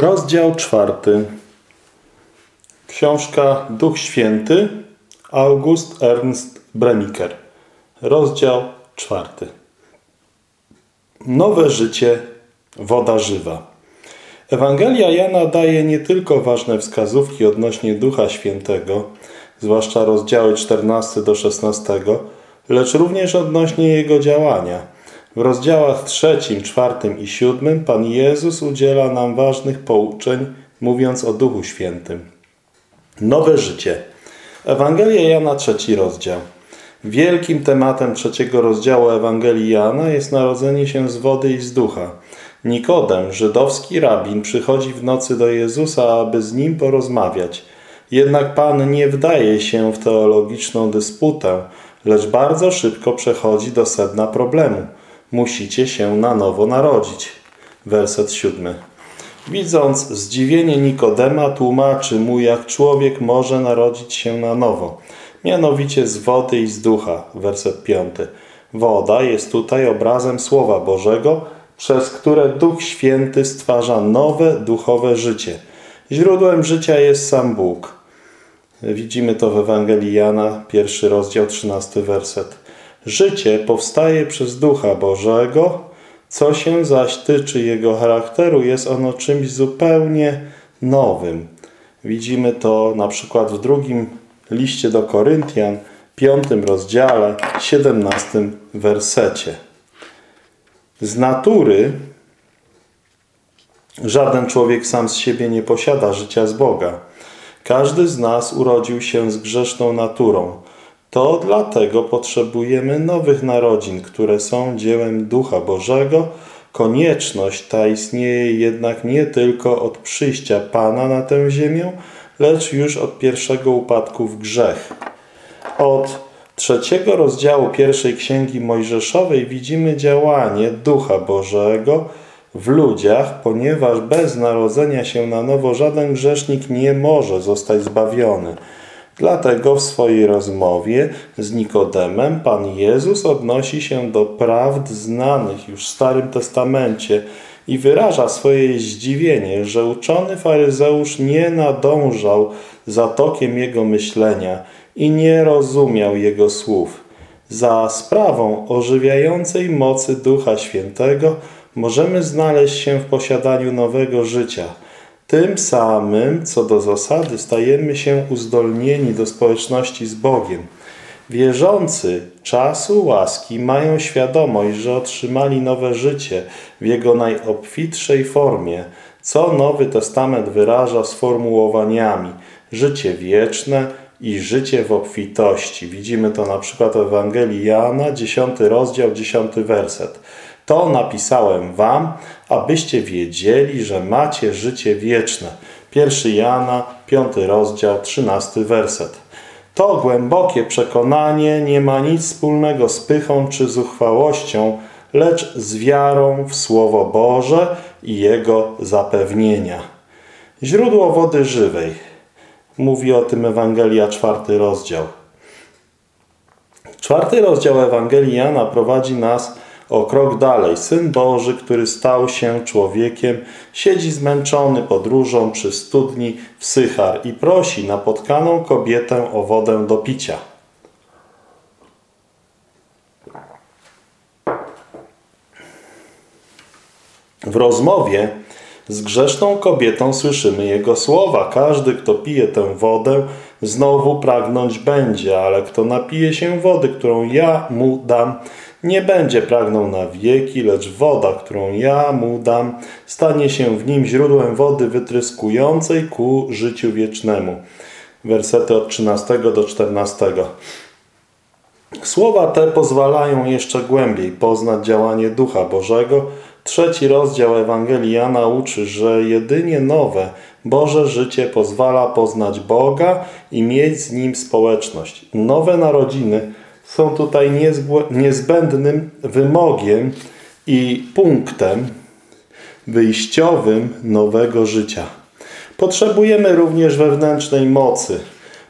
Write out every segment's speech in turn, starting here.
Rozdział czwarty. Książka Duch Święty August Ernst Bremiker. Rozdział czwarty. Nowe życie, woda żywa. Ewangelia Jana daje nie tylko ważne wskazówki odnośnie Ducha Świętego, zwłaszcza rozdziały 14 do 16, lecz również odnośnie Jego działania – w rozdziałach trzecim, czwartym i siódmym Pan Jezus udziela nam ważnych pouczeń, mówiąc o Duchu Świętym. Nowe życie. Ewangelia Jana, trzeci rozdział. Wielkim tematem trzeciego rozdziału Ewangelii Jana jest narodzenie się z wody i z ducha. Nikodem, żydowski rabin, przychodzi w nocy do Jezusa, aby z nim porozmawiać. Jednak Pan nie wdaje się w teologiczną dysputę, lecz bardzo szybko przechodzi do sedna problemu – musicie się na nowo narodzić. Werset siódmy. Widząc zdziwienie Nikodema, tłumaczy mu, jak człowiek może narodzić się na nowo. Mianowicie z wody i z ducha. Werset piąty. Woda jest tutaj obrazem Słowa Bożego, przez które Duch Święty stwarza nowe duchowe życie. Źródłem życia jest sam Bóg. Widzimy to w Ewangelii Jana, pierwszy rozdział, trzynasty werset. Życie powstaje przez Ducha Bożego, co się zaś tyczy Jego charakteru, jest ono czymś zupełnie nowym. Widzimy to na przykład w drugim liście do Koryntian, piątym rozdziale, siedemnastym wersecie. Z natury żaden człowiek sam z siebie nie posiada życia z Boga. Każdy z nas urodził się z grzeszną naturą. To dlatego potrzebujemy nowych narodzin, które są dziełem Ducha Bożego. Konieczność ta istnieje jednak nie tylko od przyjścia Pana na tę ziemię, lecz już od pierwszego upadku w grzech. Od trzeciego rozdziału pierwszej Księgi Mojżeszowej widzimy działanie Ducha Bożego w ludziach, ponieważ bez narodzenia się na nowo żaden grzesznik nie może zostać zbawiony. Dlatego w swojej rozmowie z Nikodemem Pan Jezus odnosi się do prawd znanych już w Starym Testamencie i wyraża swoje zdziwienie, że uczony faryzeusz nie nadążał za tokiem jego myślenia i nie rozumiał jego słów. Za sprawą ożywiającej mocy Ducha Świętego możemy znaleźć się w posiadaniu nowego życia – tym samym, co do zasady, stajemy się uzdolnieni do społeczności z Bogiem. Wierzący czasu łaski mają świadomość, że otrzymali nowe życie w jego najobfitszej formie, co Nowy Testament wyraża sformułowaniami życie wieczne i życie w obfitości. Widzimy to na przykład w Ewangelii Jana, 10 rozdział, 10 werset. To napisałem wam, abyście wiedzieli, że macie życie wieczne. 1 Jana, 5 rozdział, 13 werset. To głębokie przekonanie nie ma nic wspólnego z pychą czy zuchwałością, lecz z wiarą w Słowo Boże i Jego zapewnienia. Źródło wody żywej. Mówi o tym Ewangelia, czwarty rozdział. Czwarty rozdział Ewangelii Jana prowadzi nas o krok dalej. Syn Boży, który stał się człowiekiem, siedzi zmęczony podróżą przy studni w Sychar i prosi napotkaną kobietę o wodę do picia. W rozmowie z grzeszną kobietą słyszymy jego słowa. Każdy, kto pije tę wodę, znowu pragnąć będzie, ale kto napije się wody, którą ja mu dam, nie będzie pragnął na wieki, lecz woda, którą ja mu dam, stanie się w nim źródłem wody wytryskującej ku życiu wiecznemu. Wersety od 13 do 14. Słowa te pozwalają jeszcze głębiej poznać działanie Ducha Bożego. Trzeci rozdział Ewangelii Jana uczy, że jedynie nowe, Boże życie pozwala poznać Boga i mieć z Nim społeczność. Nowe narodziny są tutaj niezbędnym wymogiem i punktem wyjściowym nowego życia. Potrzebujemy również wewnętrznej mocy,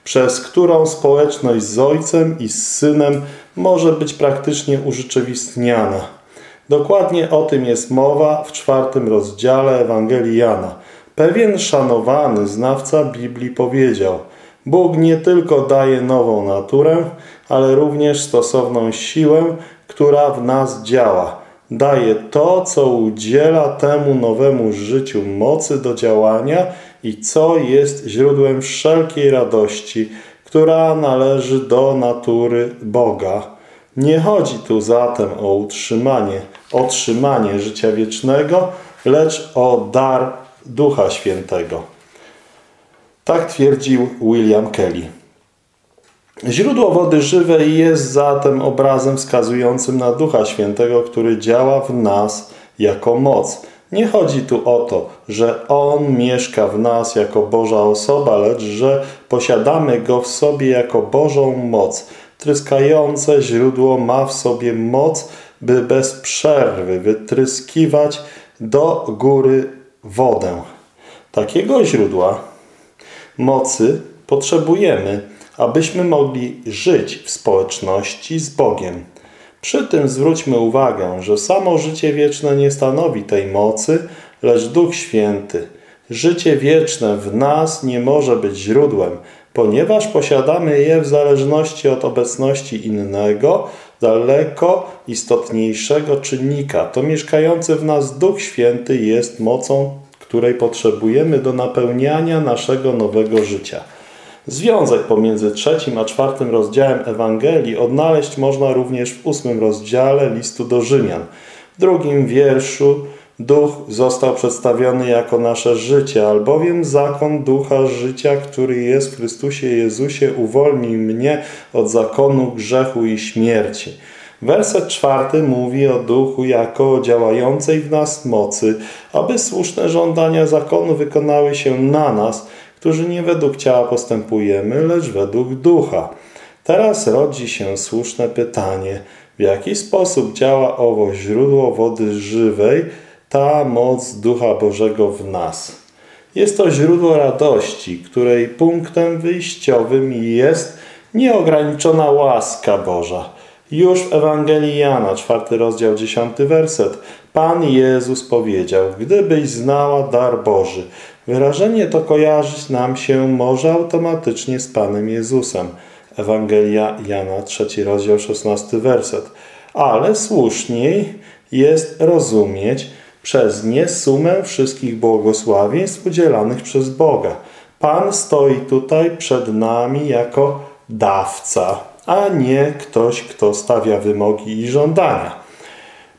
przez którą społeczność z Ojcem i z Synem może być praktycznie urzeczywistniana. Dokładnie o tym jest mowa w czwartym rozdziale Ewangelii Jana. Pewien szanowany znawca Biblii powiedział: Bóg nie tylko daje nową naturę, ale również stosowną siłę, która w nas działa. Daje to, co udziela temu nowemu życiu mocy do działania i co jest źródłem wszelkiej radości, która należy do natury Boga. Nie chodzi tu zatem o utrzymanie, otrzymanie życia wiecznego, lecz o dar Ducha Świętego. Tak twierdził William Kelly. Źródło wody żywej jest zatem obrazem wskazującym na Ducha Świętego, który działa w nas jako moc. Nie chodzi tu o to, że On mieszka w nas jako Boża osoba, lecz że posiadamy Go w sobie jako Bożą moc. Tryskające źródło ma w sobie moc, by bez przerwy wytryskiwać do góry wodę. Takiego źródła mocy potrzebujemy, abyśmy mogli żyć w społeczności z Bogiem. Przy tym zwróćmy uwagę, że samo życie wieczne nie stanowi tej mocy, lecz Duch Święty. Życie wieczne w nas nie może być źródłem, ponieważ posiadamy je w zależności od obecności innego, daleko istotniejszego czynnika. To mieszkający w nas Duch Święty jest mocą, której potrzebujemy do napełniania naszego nowego życia. Związek pomiędzy trzecim a czwartym rozdziałem Ewangelii odnaleźć można również w ósmym rozdziale listu do Rzymian. W drugim wierszu Duch został przedstawiony jako nasze życie, albowiem zakon ducha życia, który jest w Chrystusie Jezusie, uwolni mnie od zakonu grzechu i śmierci. Werset czwarty mówi o duchu jako działającej w nas mocy, aby słuszne żądania zakonu wykonały się na nas, którzy nie według ciała postępujemy, lecz według ducha. Teraz rodzi się słuszne pytanie, w jaki sposób działa owo źródło wody żywej, ta moc Ducha Bożego w nas. Jest to źródło radości, której punktem wyjściowym jest nieograniczona łaska Boża. Już w Ewangelii Jana, czwarty rozdział, dziesiąty werset, Pan Jezus powiedział, gdybyś znała dar Boży. Wyrażenie to kojarzyć nam się może automatycznie z Panem Jezusem. Ewangelia Jana, trzeci rozdział, szesnasty werset. Ale słuszniej jest rozumieć przez nie sumę wszystkich błogosławieństw udzielanych przez Boga. Pan stoi tutaj przed nami jako dawca, a nie ktoś, kto stawia wymogi i żądania.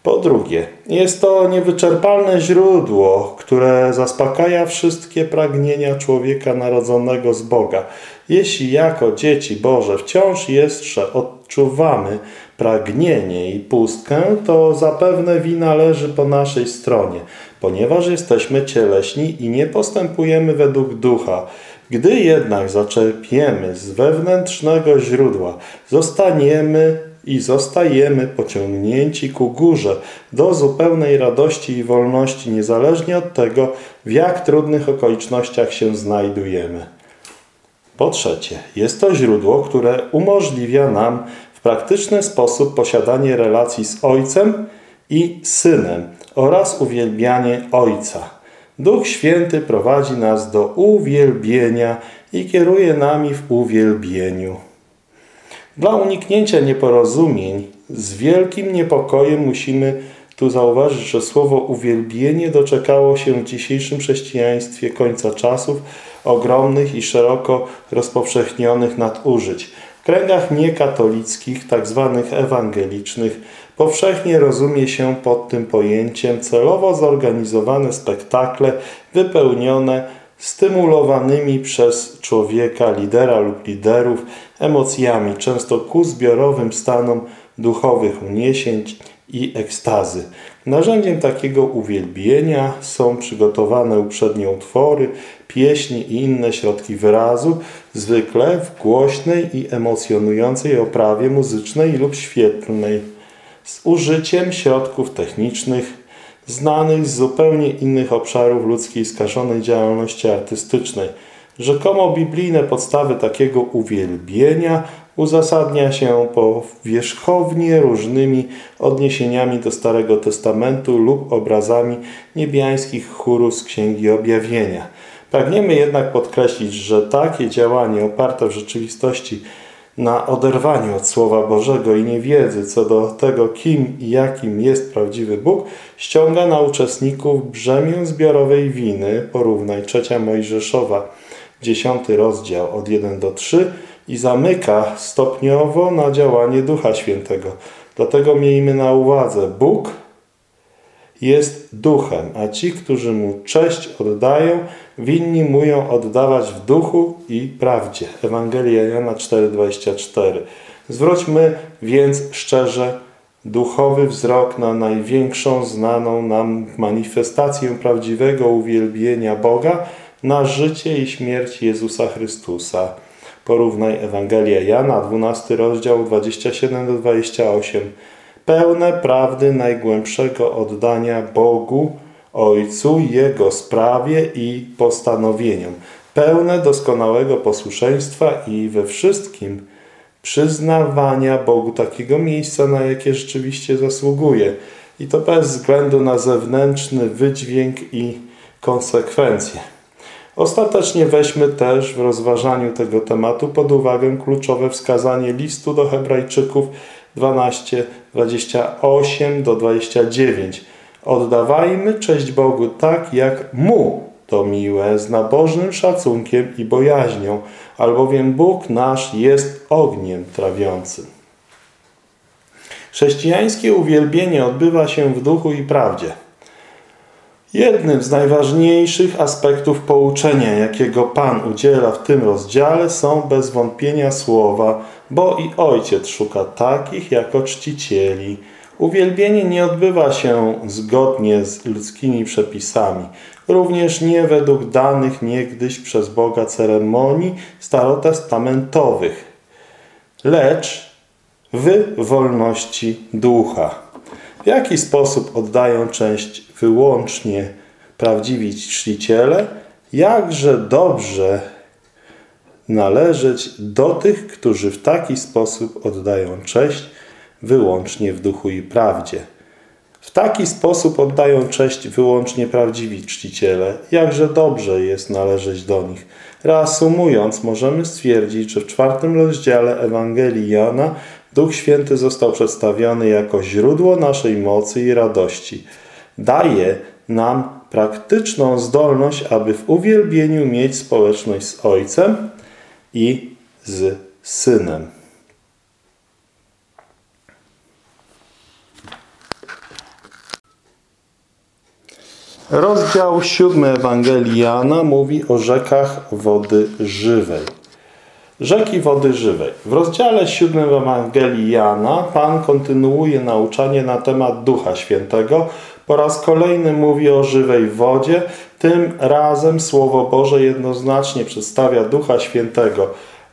Po drugie, jest to niewyczerpalne źródło, które zaspokaja wszystkie pragnienia człowieka narodzonego z Boga. Jeśli jako dzieci Boże wciąż jeszcze odczuwamy pragnienie i pustkę, to zapewne wina leży po naszej stronie, ponieważ jesteśmy cieleśni i nie postępujemy według ducha. Gdy jednak zaczerpiemy z wewnętrznego źródła, zostaniemy i zostajemy pociągnięci ku górze do zupełnej radości i wolności, niezależnie od tego, w jak trudnych okolicznościach się znajdujemy. Po trzecie, jest to źródło, które umożliwia nam w praktyczny sposób posiadanie relacji z Ojcem i Synem oraz uwielbianie Ojca. Duch Święty prowadzi nas do uwielbienia i kieruje nami w uwielbieniu. Dla uniknięcia nieporozumień z wielkim niepokojem musimy tu zauważyć, że słowo uwielbienie doczekało się w dzisiejszym chrześcijaństwie końca czasów ogromnych i szeroko rozpowszechnionych nadużyć. W kręgach niekatolickich, tak zwanych ewangelicznych, powszechnie rozumie się pod tym pojęciem celowo zorganizowane spektakle wypełnione stymulowanymi przez człowieka, lidera lub liderów emocjami, często ku zbiorowym stanom duchowych uniesień i ekstazy. Narzędziem takiego uwielbienia są przygotowane uprzednio utwory, pieśni i inne środki wyrazu, zwykle w głośnej i emocjonującej oprawie muzycznej lub świetlnej, z użyciem środków technicznych, znanych z zupełnie innych obszarów ludzkiej skażonej działalności artystycznej. Rzekomo biblijne podstawy takiego uwielbienia uzasadnia się powierzchownie różnymi odniesieniami do Starego Testamentu lub obrazami niebiańskich chórów z Księgi Objawienia. Pragniemy jednak podkreślić, że takie działanie oparte w rzeczywistości na oderwaniu od Słowa Bożego i niewiedzy co do tego, kim i jakim jest prawdziwy Bóg, ściąga na uczestników brzemię zbiorowej winy, porównaj trzecia Mojżeszowa, dziesiąty rozdział od 1 do 3 i zamyka stopniowo na działanie Ducha Świętego. Dlatego miejmy na uwadze, Bóg jest duchem, a ci, którzy mu cześć oddają, winni mu ją oddawać w duchu i prawdzie. Ewangelia Jana 4,24. Zwróćmy więc szczerze duchowy wzrok na największą znaną nam manifestację prawdziwego uwielbienia Boga, na życie i śmierć Jezusa Chrystusa. Porównaj Ewangelia Jana, 12 rozdział 27-28 pełne prawdy najgłębszego oddania Bogu, Ojcu, Jego sprawie i postanowieniom, pełne doskonałego posłuszeństwa i we wszystkim przyznawania Bogu takiego miejsca, na jakie rzeczywiście zasługuje. I to bez względu na zewnętrzny wydźwięk i konsekwencje. Ostatecznie weźmy też w rozważaniu tego tematu pod uwagę kluczowe wskazanie listu do Hebrajczyków 12, 28 do 29. Oddawajmy cześć Bogu tak, jak Mu to miłe, z nabożnym szacunkiem i bojaźnią, albowiem Bóg nasz jest ogniem trawiącym. Chrześcijańskie uwielbienie odbywa się w duchu i prawdzie. Jednym z najważniejszych aspektów pouczenia, jakiego Pan udziela w tym rozdziale, są bez wątpienia słowa, bo i Ojciec szuka takich jako czcicieli. Uwielbienie nie odbywa się zgodnie z ludzkimi przepisami, również nie według danych niegdyś przez Boga ceremonii starotestamentowych, lecz w wolności ducha. W jaki sposób oddają część wyłącznie prawdziwi czciciele? Jakże dobrze należeć do tych, którzy w taki sposób oddają cześć wyłącznie w duchu i prawdzie. W taki sposób oddają cześć wyłącznie prawdziwi czciciele. Jakże dobrze jest należeć do nich. Reasumując, możemy stwierdzić, że w czwartym rozdziale Ewangelii Jana Duch Święty został przedstawiony jako źródło naszej mocy i radości. Daje nam praktyczną zdolność, aby w uwielbieniu mieć społeczność z Ojcem i z Synem. Rozdział siódmy Ewangelii Jana mówi o rzekach wody żywej. Rzeki wody żywej. W rozdziale siódmym Ewangelii Jana Pan kontynuuje nauczanie na temat Ducha Świętego. Po raz kolejny mówi o żywej wodzie. Tym razem Słowo Boże jednoznacznie przedstawia Ducha Świętego.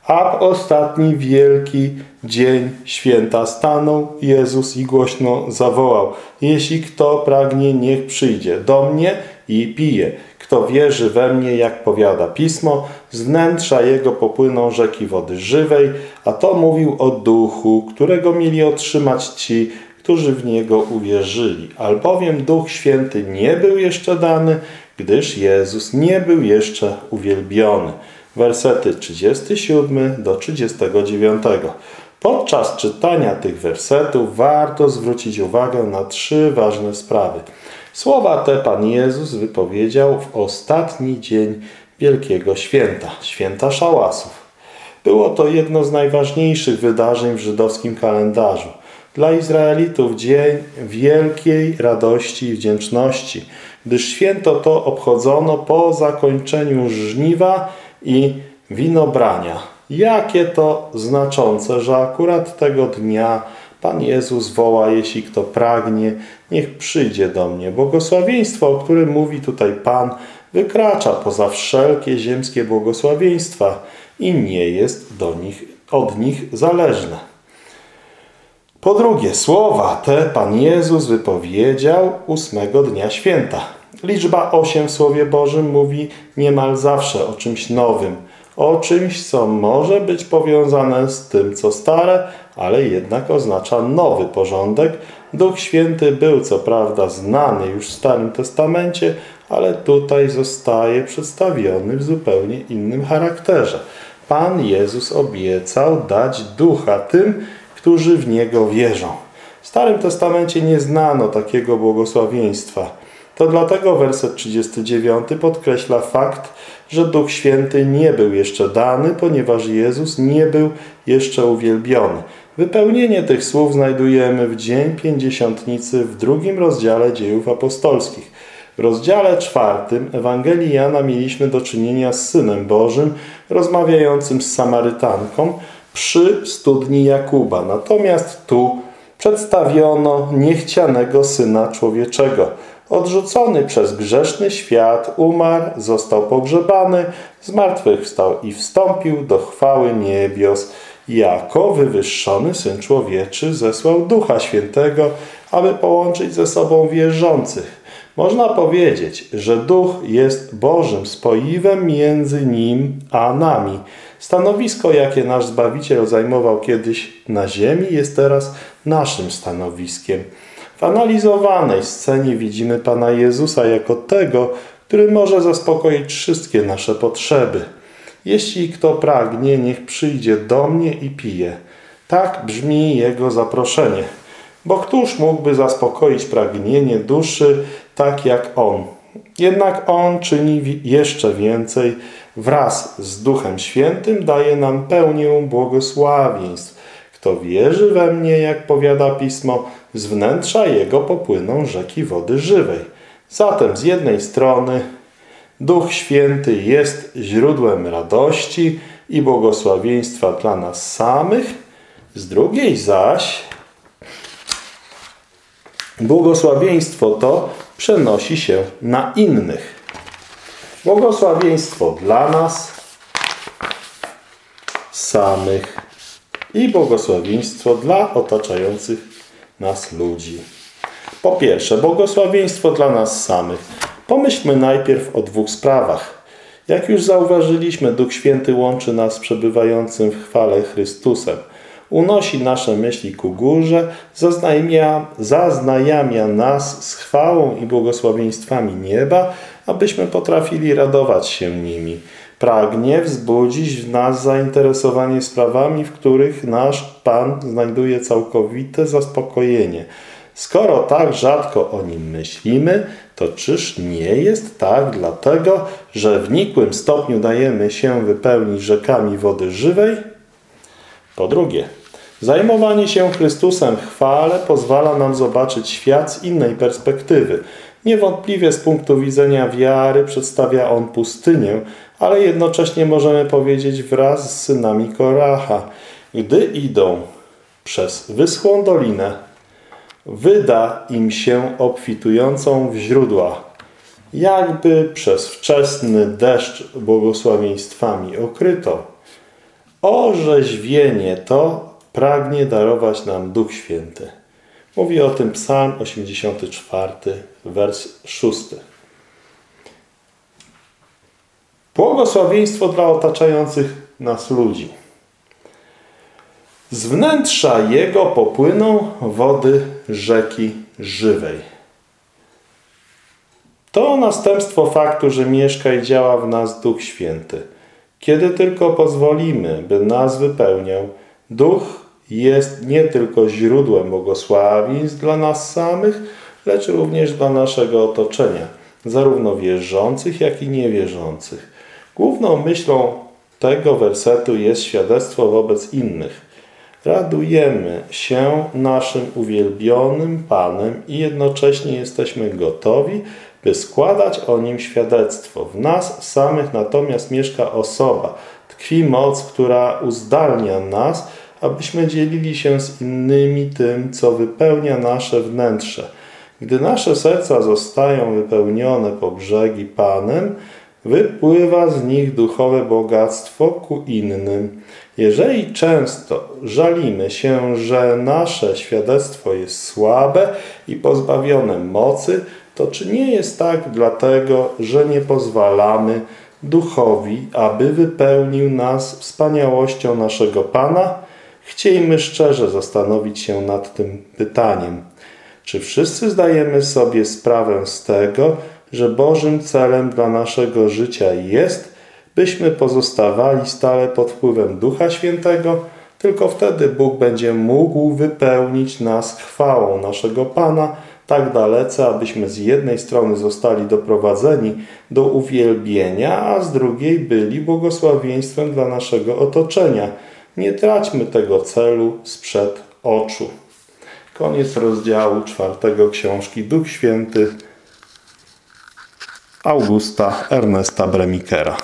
A w ostatni wielki dzień święta stanął Jezus i głośno zawołał. Jeśli kto pragnie, niech przyjdzie do mnie i pije. Kto wierzy we mnie, jak powiada Pismo, z wnętrza jego popłyną rzeki wody żywej, a to mówił o duchu, którego mieli otrzymać ci, którzy w niego uwierzyli. Albowiem Duch Święty nie był jeszcze dany, gdyż Jezus nie był jeszcze uwielbiony. Wersety 37 do 39. Podczas czytania tych wersetów warto zwrócić uwagę na trzy ważne sprawy. Słowa te Pan Jezus wypowiedział w ostatni dzień Wielkiego Święta, Święta Szałasów. Było to jedno z najważniejszych wydarzeń w żydowskim kalendarzu. Dla Izraelitów dzień wielkiej radości i wdzięczności, gdyż święto to obchodzono po zakończeniu żniwa i winobrania. Jakie to znaczące, że akurat tego dnia Pan Jezus woła, jeśli kto pragnie, niech przyjdzie do mnie. Błogosławieństwo, o którym mówi tutaj Pan, wykracza poza wszelkie ziemskie błogosławieństwa i nie jest do nich, od nich zależne. Po drugie, słowa te Pan Jezus wypowiedział ósmego dnia święta. Liczba osiem w Słowie Bożym mówi niemal zawsze o czymś nowym, o czymś, co może być powiązane z tym, co stare, ale jednak oznacza nowy porządek. Duch Święty był co prawda znany już w Starym Testamencie, ale tutaj zostaje przedstawiony w zupełnie innym charakterze. Pan Jezus obiecał dać ducha tym, którzy w Niego wierzą. W Starym Testamencie nie znano takiego błogosławieństwa. To dlatego werset 39 podkreśla fakt, że Duch Święty nie był jeszcze dany, ponieważ Jezus nie był jeszcze uwielbiony. Wypełnienie tych słów znajdujemy w Dzień Pięćdziesiątnicy w drugim rozdziale dziejów apostolskich. W rozdziale czwartym Ewangelii Jana mieliśmy do czynienia z Synem Bożym rozmawiającym z Samarytanką przy studni Jakuba. Natomiast tu przedstawiono niechcianego Syna Człowieczego. Odrzucony przez grzeszny świat, umarł, został pogrzebany, zmartwychwstał i wstąpił do chwały niebios. Jako wywyższony Syn Człowieczy zesłał Ducha Świętego, aby połączyć ze sobą wierzących. Można powiedzieć, że Duch jest Bożym spoiwem między Nim a nami. Stanowisko, jakie nasz Zbawiciel zajmował kiedyś na ziemi, jest teraz naszym stanowiskiem. W analizowanej scenie widzimy Pana Jezusa jako tego, który może zaspokoić wszystkie nasze potrzeby. Jeśli kto pragnie, niech przyjdzie do mnie i pije. Tak brzmi Jego zaproszenie. Bo któż mógłby zaspokoić pragnienie duszy tak jak On? Jednak On czyni jeszcze więcej. Wraz z Duchem Świętym daje nam pełnię błogosławieństw. Kto wierzy we mnie, jak powiada Pismo, z wnętrza jego popłyną rzeki wody żywej. Zatem z jednej strony Duch Święty jest źródłem radości i błogosławieństwa dla nas samych, z drugiej zaś błogosławieństwo to przenosi się na innych. Błogosławieństwo dla nas samych i błogosławieństwo dla otaczających nas ludzi. Po pierwsze, błogosławieństwo dla nas samych. Pomyślmy najpierw o dwóch sprawach. Jak już zauważyliśmy, Duch Święty łączy nas z przebywającym w chwale Chrystusem. Unosi nasze myśli ku górze, zaznajmia, zaznajamia nas z chwałą i błogosławieństwami nieba, abyśmy potrafili radować się nimi. Pragnie wzbudzić w nas zainteresowanie sprawami, w których nasz Pan znajduje całkowite zaspokojenie. Skoro tak rzadko o nim myślimy, to czyż nie jest tak dlatego, że w nikłym stopniu dajemy się wypełnić rzekami wody żywej? Po drugie, zajmowanie się Chrystusem w chwale pozwala nam zobaczyć świat z innej perspektywy. Niewątpliwie z punktu widzenia wiary przedstawia on pustynię, ale jednocześnie możemy powiedzieć wraz z synami Koracha, gdy idą przez wyschłą dolinę, wyda im się obfitującą w źródła, jakby przez wczesny deszcz błogosławieństwami okryto. Orzeźwienie to pragnie darować nam Duch Święty. Mówi o tym Psalm 84, wers 6. Błogosławieństwo dla otaczających nas ludzi. Z wnętrza Jego popłyną wody rzeki żywej. To następstwo faktu, że mieszka i działa w nas Duch Święty. Kiedy tylko pozwolimy, by nas wypełniał, Duch jest nie tylko źródłem błogosławieństw dla nas samych, lecz również dla naszego otoczenia, zarówno wierzących, jak i niewierzących. Główną myślą tego wersetu jest świadectwo wobec innych. Radujemy się naszym uwielbionym Panem i jednocześnie jesteśmy gotowi, by składać o Nim świadectwo. W nas samych natomiast mieszka osoba, tkwi moc, która uzdalnia nas, abyśmy dzielili się z innymi tym, co wypełnia nasze wnętrze. Gdy nasze serca zostają wypełnione po brzegi Panem, wypływa z nich duchowe bogactwo ku innym. Jeżeli często żalimy się, że nasze świadectwo jest słabe i pozbawione mocy, to czy nie jest tak dlatego, że nie pozwalamy Duchowi, aby wypełnił nas wspaniałością naszego Pana, chciejmy szczerze zastanowić się nad tym pytaniem. Czy wszyscy zdajemy sobie sprawę z tego, że Bożym celem dla naszego życia jest, byśmy pozostawali stale pod wpływem Ducha Świętego, tylko wtedy Bóg będzie mógł wypełnić nas chwałą naszego Pana tak dalece, abyśmy z jednej strony zostali doprowadzeni do uwielbienia, a z drugiej byli błogosławieństwem dla naszego otoczenia. Nie traćmy tego celu sprzed oczu. Koniec rozdziału czwartego książki Duch Święty Augusta Ernesta Bremikera.